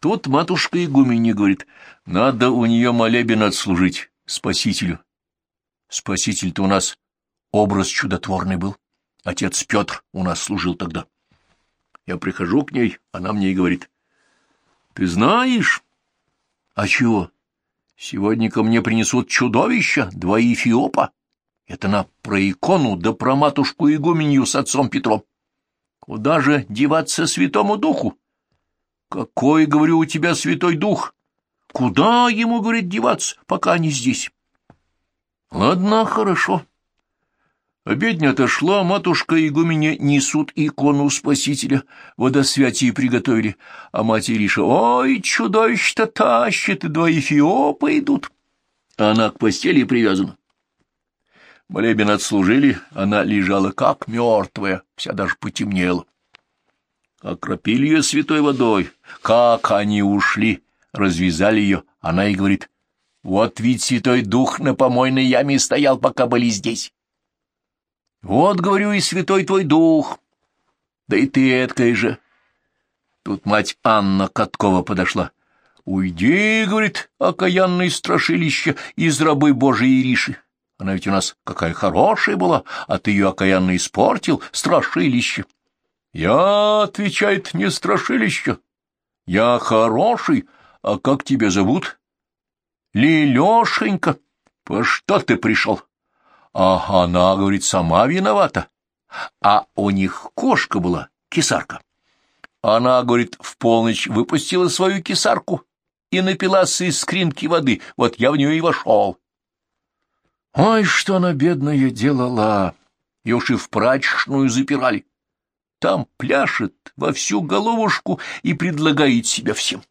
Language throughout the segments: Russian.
Тут матушка игуменья говорит, надо у нее молебен отслужить спасителю. Спаситель-то у нас образ чудотворный был. Отец Петр у нас служил тогда. Я прихожу к ней, она мне и говорит, ты знаешь? А чего? Сегодня ко мне принесут чудовища, два эфиопа. Это на про икону да про матушку игуменью с отцом Петром. Куда же деваться святому духу? Какой, говорю, у тебя святой дух? Куда ему, говорит, деваться, пока они здесь? Ладно, хорошо. Обедня отошла, матушка и игуменя несут икону Спасителя, водосвятие приготовили, а мать Ириша, ой, чудовище-то тащит, и два эфиопа идут. Она к постели привязана. Молебен отслужили, она лежала как мертвая, вся даже потемнела. Окропили ее святой водой. Как они ушли, развязали ее. Она и говорит, вот ведь святой дух на помойной яме стоял, пока были здесь. Вот, говорю, и святой твой дух. Да и ты эткая же. Тут мать Анна Каткова подошла. «Уйди, — говорит, — окаянное страшилище из рабы Божией Ириши. Она ведь у нас какая хорошая была, а ты ее окаянно испортил, страшилище. Я, — отвечает, — не страшилище. Я хороший, а как тебя зовут? Лилешенька. По что ты пришел? А она, говорит, сама виновата. А у них кошка была, кисарка. Она, говорит, в полночь выпустила свою кисарку и напилась из скринки воды. Вот я в нее и вошел. Ой, что она, бедная, делала! Ее уж и в прачечную запирали. Там пляшет во всю головушку и предлагает себя всем.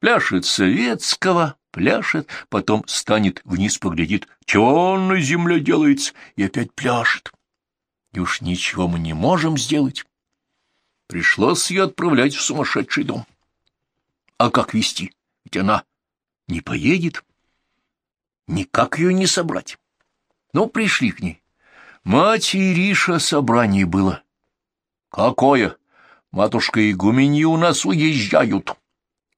Пляшет советского, пляшет, потом станет вниз, поглядит, чего он на земле делается, и опять пляшет. И уж ничего мы не можем сделать. Пришлось ее отправлять в сумасшедший дом. А как вести? Ведь она не поедет. Никак ее не собрать. Ну, пришли к ней. Мать Ириша собрание было. Какое? Матушка и игуменьи у нас уезжают.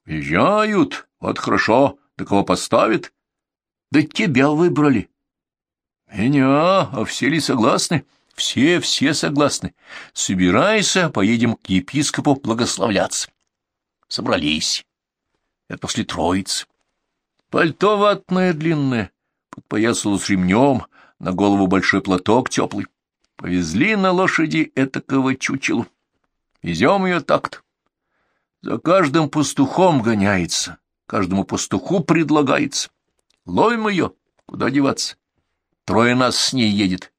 Уезжают? Вот хорошо. Да кого поставят? Да тебя выбрали. Меня? А все ли согласны? Все, все согласны. Собирайся, поедем к епископу благословляться. Собрались. Это после Троицы. Пальто ватное длинное, подпоясалось ремнем, на голову большой платок теплый. Повезли на лошади этакого чучелу. Везем ее так-то. За каждым пастухом гоняется, каждому пастуху предлагается. Ловим ее, куда деваться. Трое нас с ней едет.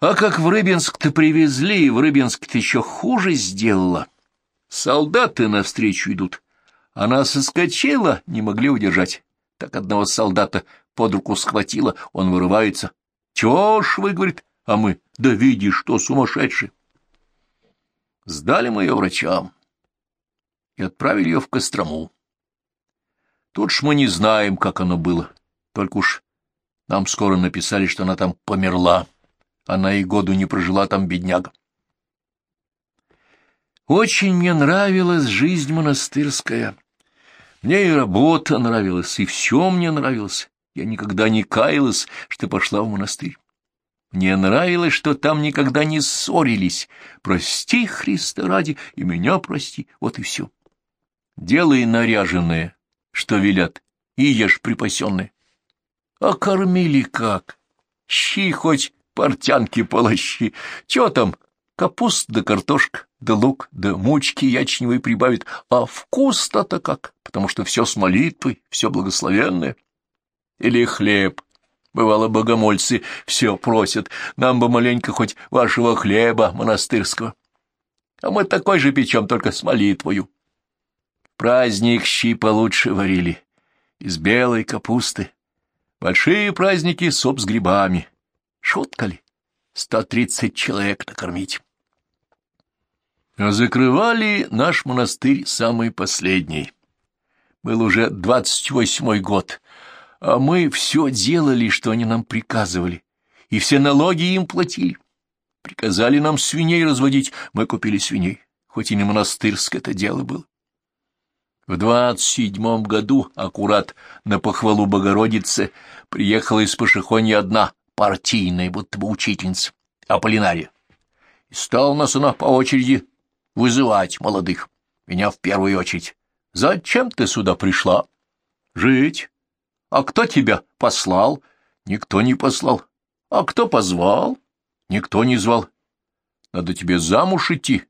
А как в Рыбинск-то привезли, в Рыбинск-то еще хуже сделала. Солдаты навстречу идут. Она соскочила, не могли удержать. Так одного солдата под руку схватила, он вырывается. «Чего ж вы, — говорит, — а мы, да видишь, что сумасшедший!» Сдали мы ее врачам и отправили ее в Кострому. Тут ж мы не знаем, как оно было, только уж нам скоро написали, что она там померла. Она и году не прожила там, бедняга. Очень мне нравилась жизнь монастырская. Мне и работа нравилась, и все мне нравилось. Я никогда не каялась, что пошла в монастырь. Мне нравилось, что там никогда не ссорились. Прости, Христа ради, и меня прости, вот и все. Делай наряженное, что велят, и ешь припасенное. А кормили как? Щи хоть портянки полощи. Чего там? Капуст да картошка, да лук, да мучки ячневой прибавит. А вкус-то-то как, потому что все с молитвой, все благословенное. Или хлеб. Бывало, богомольцы все просят, нам бы маленько хоть вашего хлеба монастырского. А мы такой же печем, только с молитвою. Праздник щи получше варили, из белой капусты. Большие праздники суп с грибами. Шутка ли? Сто тридцать человек накормить. А закрывали наш монастырь самый последний. Был уже двадцать восьмой год, а мы все делали, что они нам приказывали, и все налоги им платили. Приказали нам свиней разводить, мы купили свиней, хоть и не монастырское это дело было. В двадцать седьмом году, аккурат на похвалу Богородицы, приехала из Пашихонья одна партийная, будто бы учительница, Аполлинария. И стала нас она по очереди вызывать молодых, меня в первую очередь. «Зачем ты сюда пришла?» «Жить». «А кто тебя послал?» «Никто не послал». «А кто позвал?» «Никто не звал». «Надо тебе замуж идти».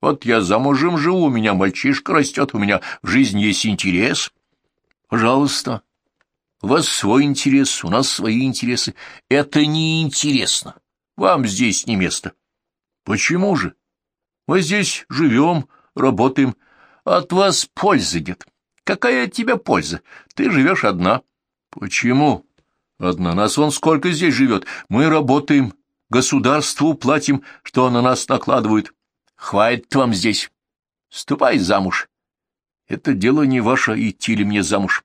«Вот я замужем живу, у меня мальчишка растет, у меня в жизни есть интерес». «Пожалуйста». «У вас свой интерес, у нас свои интересы. Это неинтересно. Вам здесь не место». «Почему же? Мы здесь живем, работаем. От вас пользы нет. Какая от тебя польза? Ты живешь одна. Почему? Одна. Нас вон сколько здесь живет. Мы работаем, государству платим, что на нас накладывают. Хватит вам здесь. Ступай замуж. Это дело не ваше, идти ли мне замуж.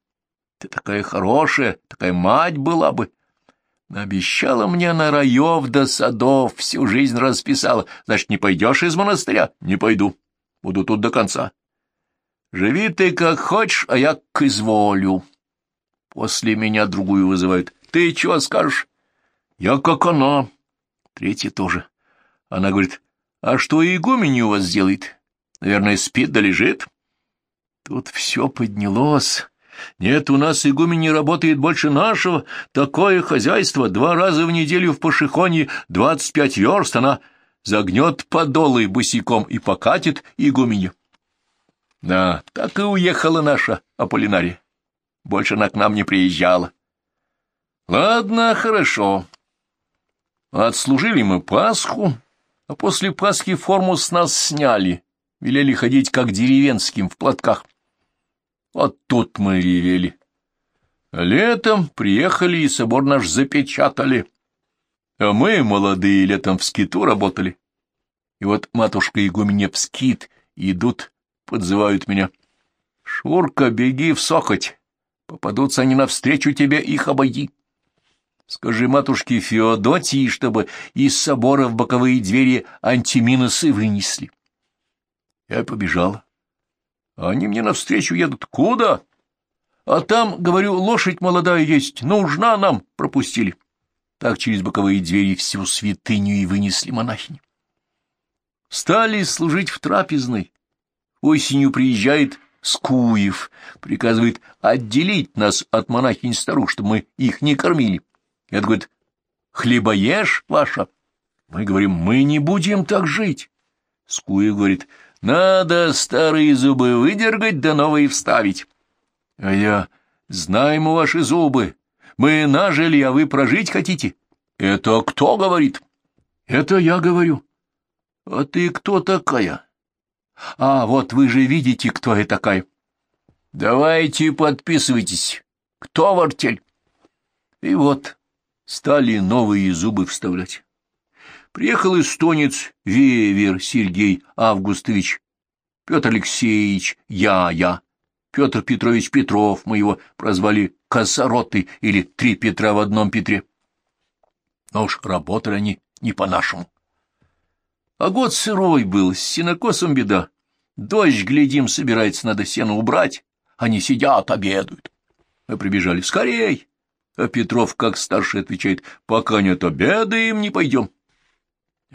Ты такая хорошая, такая мать была бы. Обещала мне на раев до садов, всю жизнь расписала. Значит, не пойдешь из монастыря? Не пойду. Буду тут до конца. Живи ты как хочешь, а я к изволю. После меня другую вызывают. Ты чего скажешь? Я как она. Третья тоже. Она говорит, а что игуменей у вас делает? Наверное, спит да лежит. Тут все поднялось. Нет, у нас игумен не работает больше нашего. Такое хозяйство. Два раза в неделю в Пашихоне двадцать пять верст. Она загнет подолы босиком и покатит игуменью. Да, так и уехала наша Аполлинария. Больше она к нам не приезжала. Ладно, хорошо. Отслужили мы Пасху, а после Пасхи форму с нас сняли, велели ходить как деревенским в платках. Вот тут мы ревели. Летом приехали и собор наш запечатали, а мы, молодые, летом в скиту работали. И вот матушка игуменя в скит идут подзывают меня. Шурка, беги в сохоть. Попадутся они навстречу тебе, их обойди. Скажи матушке Феодотии, чтобы из собора в боковые двери антиминосы вынесли. Я побежала. Они мне навстречу едут. Куда? А там, говорю, лошадь молодая есть, нужна нам, пропустили. Так через боковые двери всю святыню и вынесли монахини. Стали служить в трапезной, Осенью приезжает Скуев, приказывает отделить нас от монахинь-старух, чтобы мы их не кормили. Это говорит, хлебоешь ваша? Мы говорим, мы не будем так жить. Скуев говорит, надо старые зубы выдергать да новые вставить. А я, знаем мы ваши зубы, мы нажили, а вы прожить хотите. Это кто говорит? Это я говорю. А ты кто такая? А, вот вы же видите, кто я такая. Давайте подписывайтесь. Кто в? И вот стали новые зубы вставлять. Приехал эстонец Вевер Сергей Августович, Петр Алексеевич, я, я, Петр Петрович Петров, мы его прозвали Косороты или Три Петра в одном Петре. Но уж работали они не по-нашему. А год сырой был, с синокосом беда. Дождь, глядим, собирается, надо сено убрать. Они сидят, обедают. Мы прибежали. Скорей! А Петров, как старший, отвечает, пока нет обеда, им не пойдем.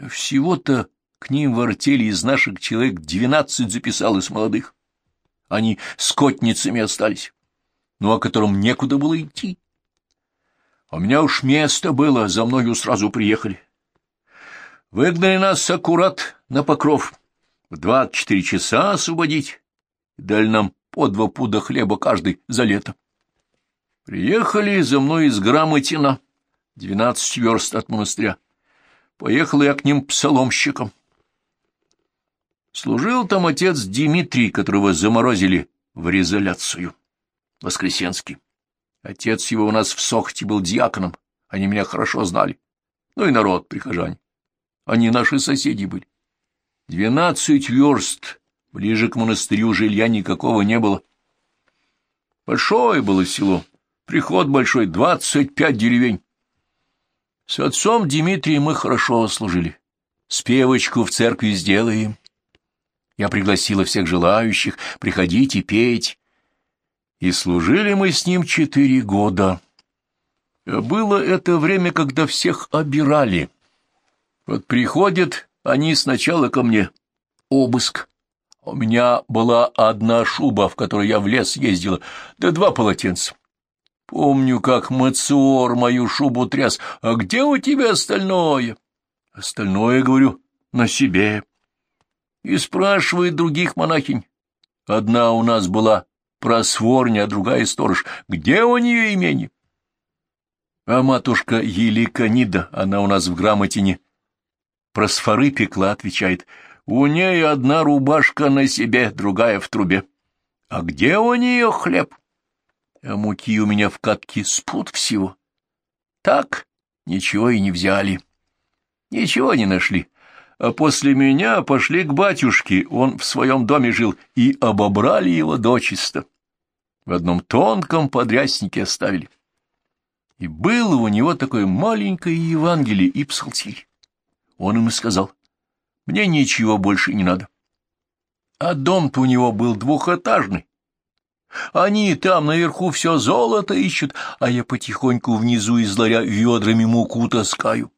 Всего-то к ним в артели из наших человек двенадцать записалось молодых. Они скотницами остались, ну, о котором некуда было идти. А у меня уж место было, за мною сразу приехали. Выгнали нас аккурат на покров. В двадцать четыре часа освободить. Дали нам по два пуда хлеба каждый за лето. Приехали за мной из Грамотина, двенадцать верст от монастыря. Поехал я к ним псаломщиком. Служил там отец Дмитрий, которого заморозили в резоляцию. Воскресенский. Отец его у нас в Сохте был диаконом, они меня хорошо знали. Ну и народ, прихожане. Они наши соседи были. Двенадцать верст, ближе к монастырю жилья никакого не было. Большое было село, приход большой, двадцать пять деревень. С отцом Дмитрием мы хорошо служили. Спевочку в церкви сделаем. Я пригласила всех желающих, приходите петь. И служили мы с ним четыре года. Было это время, когда всех обирали. Вот приходят они сначала ко мне. Обыск. У меня была одна шуба, в которой я в лес ездила, да два полотенца. Помню, как Мациор мою шубу тряс. А где у тебя остальное? Остальное, говорю, на себе. И спрашивает других монахинь. Одна у нас была просворня, а другая сторож. Где у нее имени? А матушка Еликонида, она у нас в грамотине, просфоры пекла, отвечает. У ней одна рубашка на себе, другая в трубе. А где у нее хлеб? А муки у меня в катке спут всего. Так ничего и не взяли. Ничего не нашли. А после меня пошли к батюшке, он в своем доме жил, и обобрали его дочисто. В одном тонком подряснике оставили. И было у него такое маленькое Евангелие и псалтирь. Он им и сказал, мне ничего больше не надо. А дом-то у него был двухэтажный. Они там наверху все золото ищут, а я потихоньку внизу из ларя ведрами муку таскаю.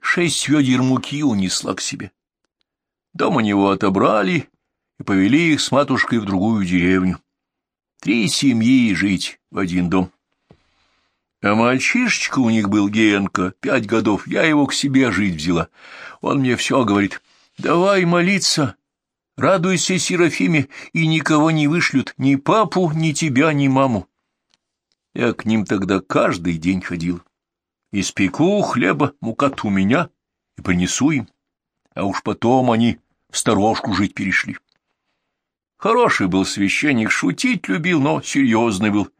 Шесть ведер муки унесла к себе. Дом у него отобрали и повели их с матушкой в другую деревню. Три семьи жить в один дом. А мальчишечка у них был Генка, пять годов, я его к себе жить взяла. Он мне все говорит, давай молиться, радуйся Серафиме, и никого не вышлют, ни папу, ни тебя, ни маму. Я к ним тогда каждый день ходил. Испеку хлеба, мука у меня, и принесу им. А уж потом они в сторожку жить перешли. Хороший был священник, шутить любил, но серьезный был.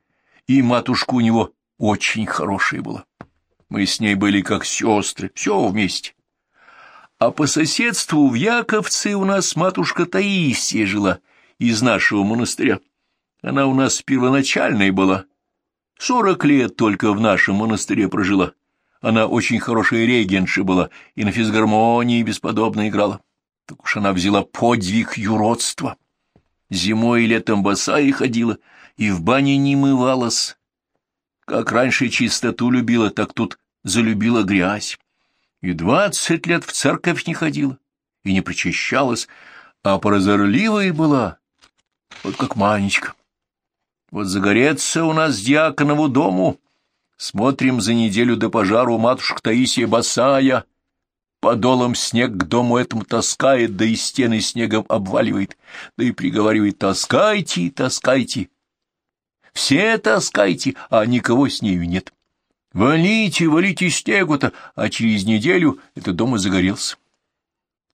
И матушка у него очень хорошая была. Мы с ней были как сестры, все вместе. А по соседству в Яковце у нас матушка Таисия жила из нашего монастыря. Она у нас первоначальная была. Сорок лет только в нашем монастыре прожила. Она очень хорошая регенша была и на физгармонии бесподобно играла. Так уж она взяла подвиг юродства. Зимой и летом босая ходила и в бане не мывалась, как раньше чистоту любила, так тут залюбила грязь. И двадцать лет в церковь не ходила, и не причащалась, а прозорливая была, вот как Манечка. Вот загореться у нас дьяконову дому, смотрим за неделю до пожару матушка Таисия босая, подолом снег к дому этому таскает, да и стены снегом обваливает, да и приговаривает «таскайте, таскайте», все таскайте, а никого с нею нет. Валите, валите снегу-то, а через неделю этот дом и загорелся.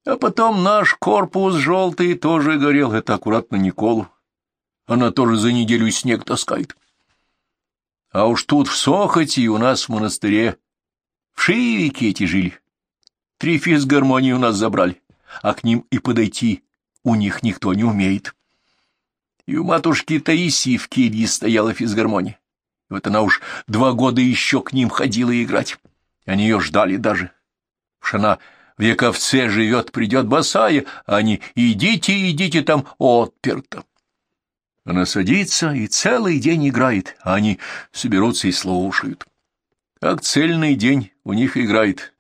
А потом наш корпус желтый тоже горел, это аккуратно Николу. Она тоже за неделю снег таскает. А уж тут в Сохоте у нас в монастыре в Шивике эти жили. Три физгармонии у нас забрали, а к ним и подойти у них никто не умеет. И у матушки Таисии в келье стояла физгармония. И вот она уж два года еще к ним ходила играть. Они ее ждали даже. Уж она в Яковце живет, придет босая, а они «идите, идите, там отперто». Она садится и целый день играет, а они соберутся и слушают. Как цельный день у них играет.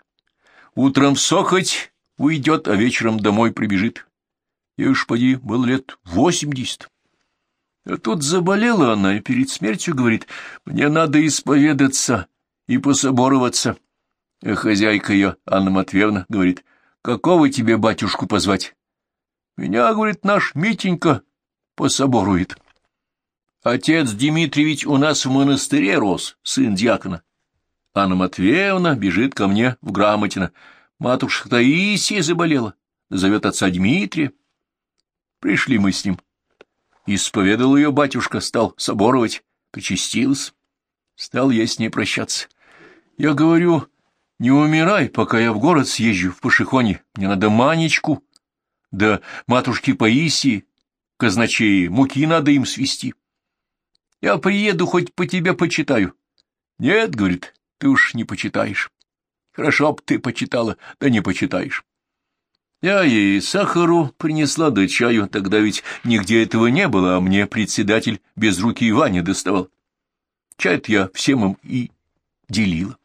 Утром сохоть уйдет, а вечером домой прибежит. И уж поди, был лет восемьдесят. Тут заболела она и перед смертью говорит, мне надо исповедаться и пособороваться. А хозяйка ее, Анна Матвеевна, говорит, какого тебе батюшку позвать? Меня, говорит, наш Митенька пособорует. Отец Дмитрий ведь у нас в монастыре рос, сын дьякона. Анна Матвеевна бежит ко мне в Грамотино. Матушка Таисия заболела, зовет отца Дмитрия. Пришли мы с ним. Исповедал ее батюшка, стал соборовать, причастился. Стал я с ней прощаться. Я говорю, не умирай, пока я в город съезжу, в Пашихоне. Мне надо Манечку, да матушке Паисии, казначеи, муки надо им свести. Я приеду, хоть по тебе почитаю. Нет, говорит, ты уж не почитаешь. Хорошо б ты почитала, да не почитаешь. Я ей сахару принесла да чаю, тогда ведь нигде этого не было, а мне председатель без руки Иване доставал. чай я всем им и делила.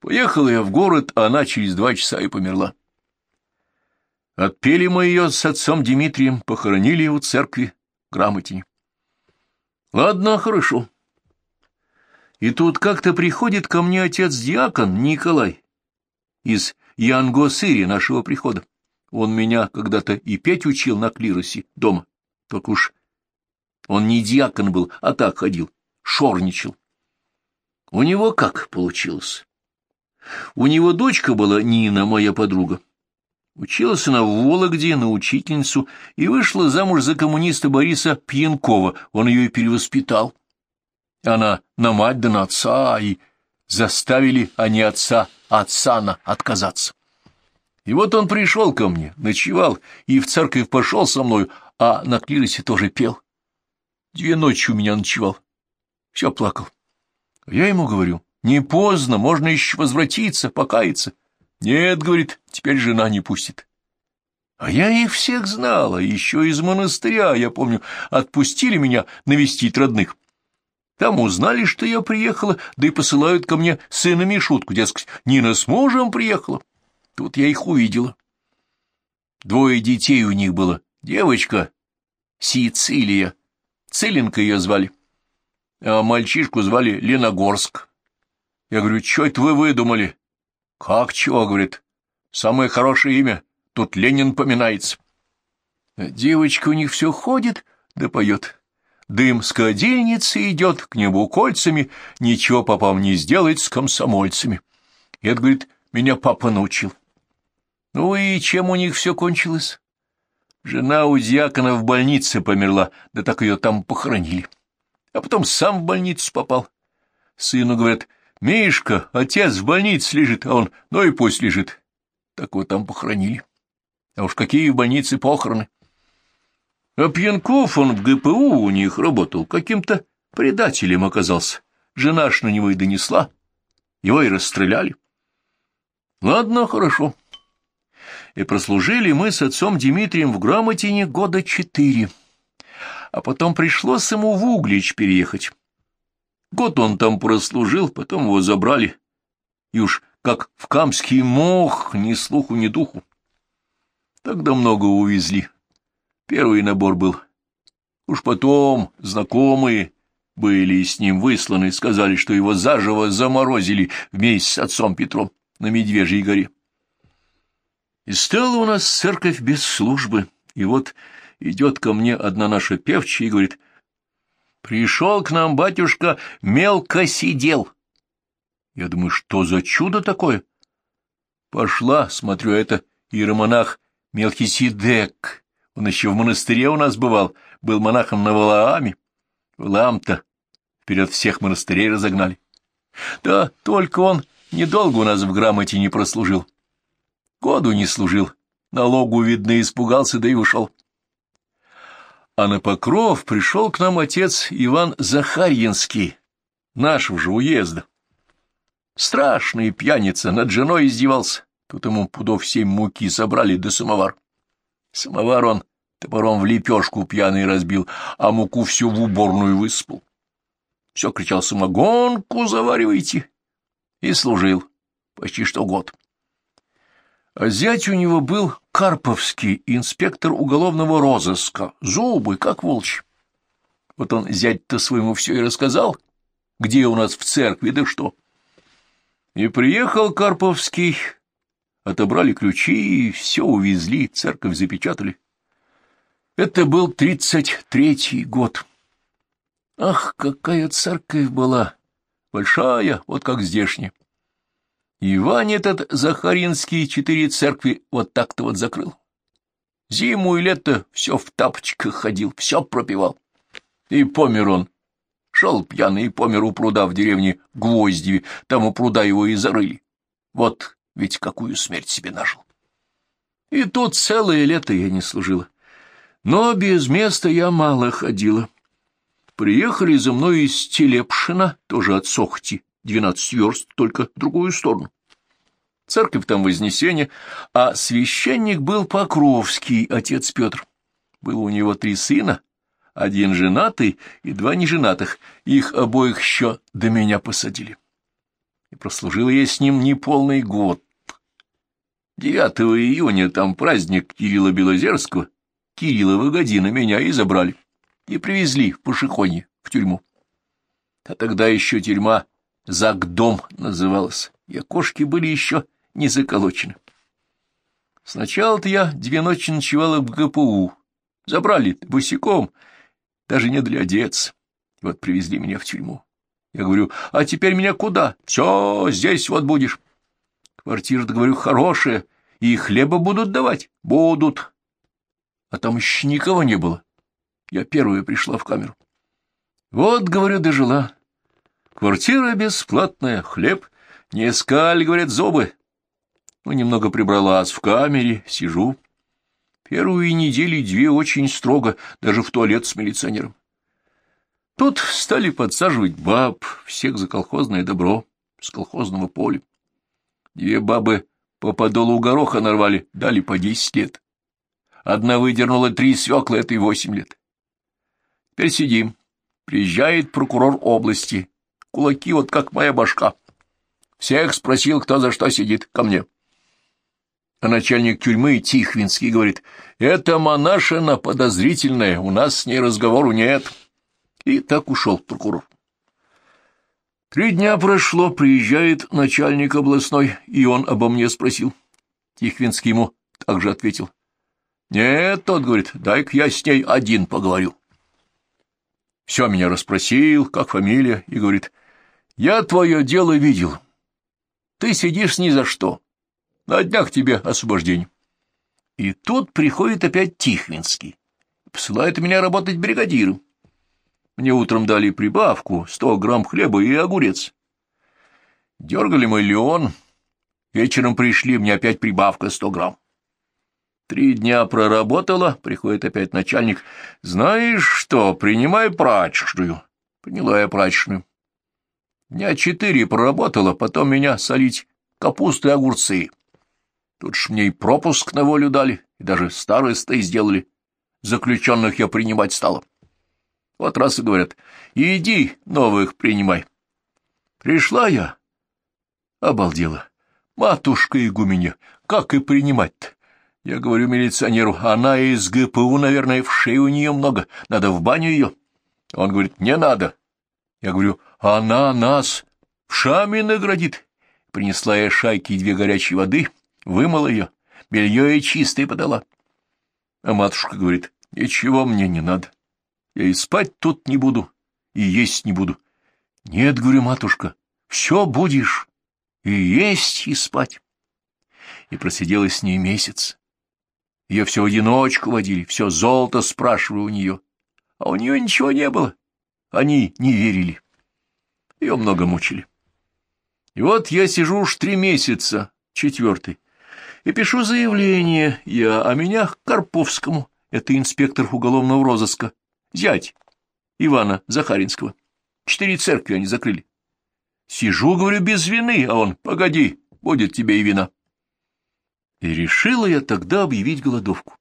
Поехала я в город, а она через два часа и померла. Отпели мы ее с отцом Дмитрием, похоронили у церкви грамотине. Ладно, хорошо. И тут как-то приходит ко мне отец-диакон Николай из Янгосыри нашего прихода. Он меня когда-то и петь учил на клиросе дома. Только уж он не диакон был, а так ходил, шорничал. У него как получилось? У него дочка была Нина, моя подруга. Училась она в Вологде на учительницу и вышла замуж за коммуниста Бориса Пьянкова, он ее и перевоспитал. Она на мать да на отца, и заставили они отца от сана отказаться. И вот он пришел ко мне, ночевал и в церковь пошел со мною, а на клиросе тоже пел. Две ночи у меня ночевал. Все плакал. Я ему говорю, не поздно, можно еще возвратиться, покаяться. Нет, говорит, теперь жена не пустит. А я их всех знала, еще из монастыря, я помню, отпустили меня навестить родных. Там узнали, что я приехала, да и посылают ко мне сына Мишутку, дескать, Нина с мужем приехала. Тут я их увидела. Двое детей у них было. Девочка Сицилия, Целенко ее звали, а мальчишку звали Леногорск. Я говорю, что это вы выдумали? Как чего, говорит, самое хорошее имя, тут Ленин поминается. Девочка у них все ходит да поет. Дым с кадильницы идет к небу кольцами, ничего попам не сделать с комсомольцами. И это, говорит, меня папа научил. Ну и чем у них все кончилось? Жена у дьякона в больнице померла, да так ее там похоронили. А потом сам в больницу попал. Сыну говорят, Мишка, отец в больнице лежит, а он, ну и пусть лежит. Так вот там похоронили. А уж какие в больнице похороны. А Пьянков, он в ГПУ у них работал, каким-то предателем оказался. Жена ж на него и донесла. Его и расстреляли. Ладно, хорошо. И прослужили мы с отцом Дмитрием в Грамотине года четыре. А потом пришлось ему в Углич переехать. Год он там прослужил, потом его забрали. И уж как в камский мох, ни слуху, ни духу. Тогда много увезли. Первый набор был. Уж потом знакомые были с ним высланы, сказали, что его заживо заморозили вместе с отцом Петром на Медвежьей горе. И стала у нас церковь без службы, и вот идет ко мне одна наша певчая и говорит — Пришел к нам батюшка, мелко сидел. Я думаю, что за чудо такое? Пошла, смотрю, это иеромонах Мелхиседек. Он еще в монастыре у нас бывал, был монахом на Валааме. Валаам-то вперед всех монастырей разогнали. Да, только он недолго у нас в грамоте не прослужил. Году не служил, налогу, видно, испугался, да и ушел а на Покров пришел к нам отец Иван Захарьинский, нашего же уезда. Страшный пьяница, над женой издевался. Тут ему пудов семь муки собрали да самовар. Самовар он топором в лепешку пьяный разбил, а муку всю в уборную выспал. Все кричал «Самогонку заваривайте!» и служил почти что год. А зять у него был Карповский, инспектор уголовного розыска, зубы, как волчь. Вот он зять-то своему все и рассказал, где у нас в церкви, да что. И приехал Карповский, отобрали ключи и все увезли, церковь запечатали. Это был тридцать третий год. Ах, какая церковь была! Большая, вот как здешняя. Иван этот Захаринский четыре церкви вот так-то вот закрыл. Зиму и лето все в тапочках ходил, все пропивал. И помер он. Шел пьяный и помер у пруда в деревне Гвоздеве, там у пруда его и зарыли. Вот ведь какую смерть себе нажил. И тут целое лето я не служила. Но без места я мало ходила. Приехали за мной из Телепшина, тоже от Сохти, двенадцать верст, только в другую сторону. церковь там Вознесение, а священник был Покровский, отец Петр. Было у него три сына, один женатый и два неженатых, их обоих еще до меня посадили. И прослужил я с ним неполный год. 9 июня там праздник Кирилла Белозерского, Кириллова година меня и забрали, и привезли в Пашихонье, в тюрьму. А тогда еще тюрьма Загдом называлась, и окошки были еще не заколочены. Сначала-то я две ночи ночевала в ГПУ. Забрали босиком, даже не для. И вот привезли меня в тюрьму. Я говорю, а теперь меня куда? Все, здесь вот будешь. Квартира-то, говорю, хорошая, и хлеба будут давать? Будут. А там еще никого не было. Я первая пришла в камеру. Вот, говорю, дожила. Квартира бесплатная, хлеб. Не искали, говорят, зубы. Ну, немного прибралась в камере, сижу. Первые недели две очень строго, даже в туалет с милиционером. Тут стали подсаживать баб, всех за колхозное добро, с колхозного поля. Две бабы по подолу гороха нарвали, дали по десять лет. Одна выдернула три свекла, это и восемь лет. Теперь сидим. Приезжает прокурор области. Кулаки вот как моя башка. Всех спросил, кто за что сидит, ко мне. А начальник тюрьмы Тихвинский говорит, это монашина подозрительная, у нас с ней разговору нет. И так ушел прокурор. Три дня прошло, приезжает начальник областной, и он обо мне спросил. Тихвинский ему также ответил. Нет, тот говорит, дай-ка я с ней один поговорю. Все меня расспросил, как фамилия, и говорит, я твое дело видел. Ты сидишь ни за что. На днях тебе освобождение. И тут приходит опять Тихвинский. Посылает меня работать бригадиром. Мне утром дали прибавку, сто грамм хлеба и огурец. Дергали мы леон. Вечером пришли, мне опять прибавка сто грамм. Три дня проработала, приходит опять начальник. Знаешь что, принимай прачечную. Приняла я прачечную. Дня четыре проработала, потом меня солить капусты и огурцы. Тут ж мне и пропуск на волю дали, и даже старостой сделали. Заключенных я принимать стала. Вот раз и говорят, иди новых принимай. Пришла я, обалдела. Матушка игуменя, как и принимать-то? Я говорю милиционеру, она из ГПУ, наверное, в шее у нее много, надо в баню ее. Он говорит, не надо. Я говорю, она нас шами наградит. Принесла я шайки две горячей воды, вымыла ее, белье ей чистое подала. А матушка говорит, ничего мне не надо. Я и спать тут не буду, и есть не буду. Нет, говорю, матушка, все будешь, и есть, и спать. И просидела с ней месяц. Ее все в одиночку водили, все золото спрашивали у нее. А у нее ничего не было. Они не верили. Ее много мучили. И вот я сижу уж три месяца, четвертый, и пишу заявление я о меня Карповскому, это инспектор уголовного розыска, Зять Ивана Захаринского. Четыре церкви они закрыли. Сижу, говорю, без вины, а он, погоди, будет тебе и вина. И решила я тогда объявить голодовку.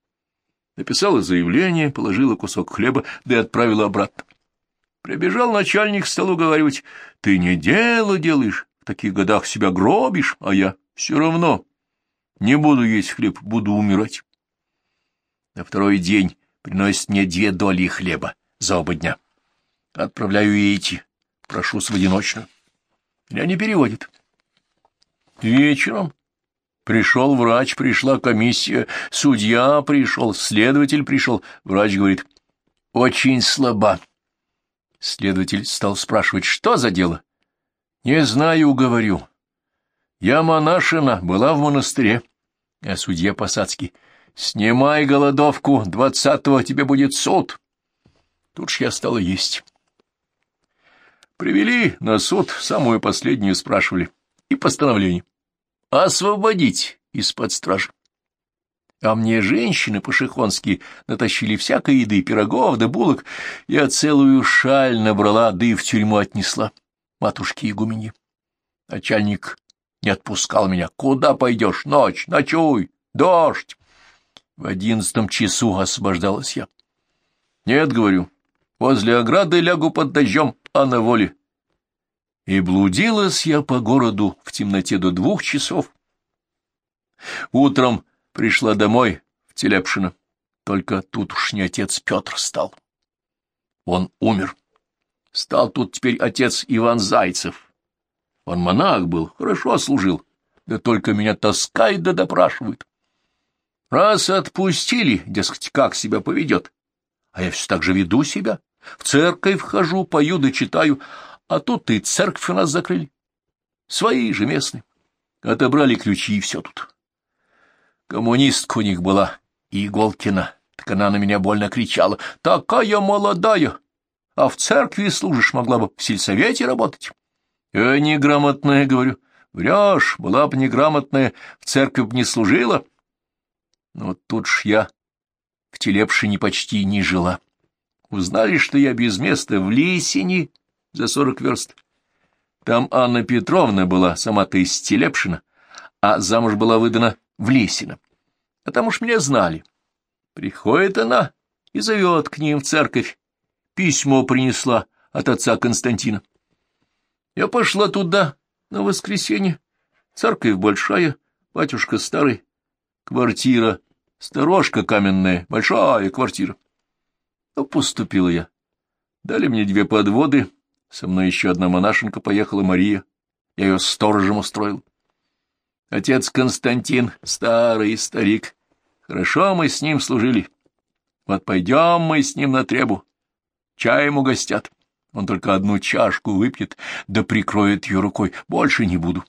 Написала заявление, положила кусок хлеба, да и отправила обратно. Прибежал начальник к столу говорить, ты не дело делаешь, в таких годах себя гробишь, а я все равно не буду есть хлеб, буду умирать. На второй день приносит мне две доли хлеба за оба дня. Отправляю и эти, прошу в одиночную. Меня не переводит. Вечером пришел врач, пришла комиссия, судья пришел, следователь пришел. Врач говорит, очень слаба. Следователь стал спрашивать, что за дело? Не знаю, говорю. Я монашина, была в монастыре. А судья Посадский, Снимай голодовку, двадцатого тебе будет суд. Тут ж я стала есть. Привели на суд, самую последнюю спрашивали, и постановление. Освободить из-под стражи. А мне женщины по-шихонски натащили всякой еды, пирогов да булок. Я целую шаль набрала, да и в тюрьму отнесла. Матушки игумени. Начальник Не отпускал меня. Куда пойдешь? Ночь, ночуй, дождь. В одиннадцатом часу освобождалась я. Нет, говорю, возле ограды лягу под дождем, а на воле. И блудилась я по городу в темноте до двух часов. Утром пришла домой в Телепшино, только тут уж не отец Петр стал. Он умер. Стал тут теперь отец Иван Зайцев. Он монах был, хорошо служил, да только меня таскает да допрашивает. Раз отпустили, дескать, как себя поведет, а я все так же веду себя, в церковь вхожу, пою да читаю, а тут и церковь у нас закрыли. Свои же местные. Отобрали ключи и все тут. Коммунистка у них была, Иголкина, так она на меня больно кричала. «Такая молодая! А в церкви служишь, могла бы в сельсовете работать». «Я неграмотная, — говорю. Врешь, была бы неграмотная, в церкви бы не служила». Но тут ж я в Телепшине почти не жила. Узнали, что я без места в Лисине за сорок верст. Там Анна Петровна была, сама-то из Телепшина, а замуж была выдана в Лесино. А там уж меня знали. Приходит она и зовет к ним в церковь. Письмо принесла от отца Константина. Я пошла туда на воскресенье. Церковь большая, батюшка старый, квартира, сторожка каменная, большая квартира. Ну, поступила я. Дали мне две подводы, со мной еще одна монашенка поехала, Мария. Я ее сторожем устроил. Отец Константин, старый старик. Хорошо мы с ним служили. Вот пойдем мы с ним на требу. Чаем угостят. Он только одну чашку выпьет, да прикроет ее рукой. Больше не буду.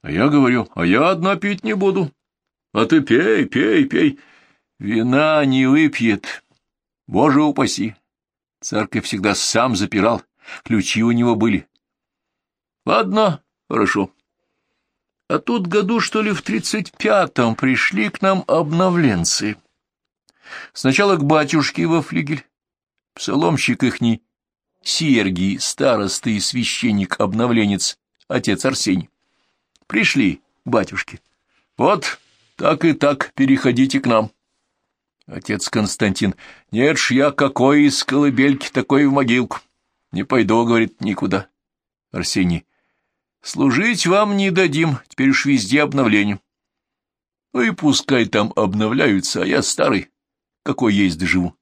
А я говорю, а я одна пить не буду. А ты пей, пей, пей. Вина не выпьет. Боже упаси. Церковь всегда сам запирал. Ключи у него были. Ладно, хорошо. А тут году, что ли, в тридцать пятом пришли к нам обновленцы. Сначала к батюшке во флигель. Псаломщик ихний Сергий, староста и священник-обновленец, отец Арсений. Пришли к батюшке. Вот так и так переходите к нам. Отец Константин. Нет ж я какой из колыбельки, такой в могилку. Не пойду, говорит, никуда. Арсений. Служить вам не дадим, теперь уж везде обновление. Ну и пускай там обновляются, а я старый, какой есть доживу.